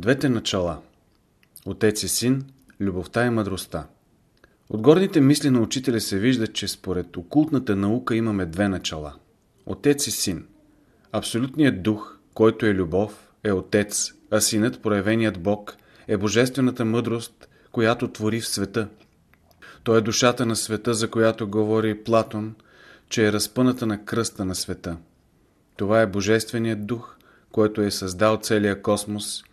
Двете начала Отец и син, любовта и мъдростта От горните мисли на учителя се вижда, че според окултната наука имаме две начала. Отец и син. Абсолютният дух, който е любов, е Отец, а синът, проявеният Бог, е божествената мъдрост, която твори в света. Той е душата на света, за която говори Платон, че е разпъната на кръста на света. Това е Божественият дух, който е създал целия космос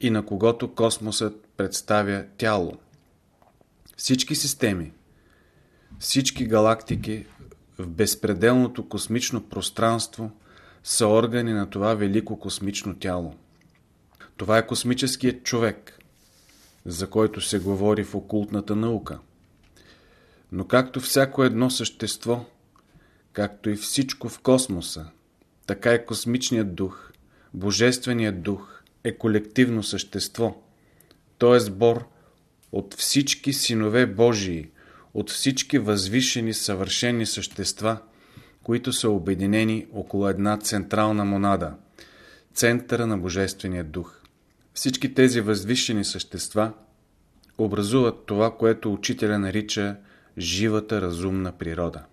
и на когото космосът представя тяло. Всички системи, всички галактики в безпределното космично пространство са органи на това велико космично тяло. Това е космическият човек, за който се говори в окултната наука. Но както всяко едно същество, както и всичко в космоса, така и космичният дух, божественият дух е колективно същество. То е сбор от всички синове Божии, от всички възвишени съвършени същества, които са обединени около една централна монада, центъра на Божествения дух. Всички тези възвишени същества образуват това, което учителя нарича живата разумна природа.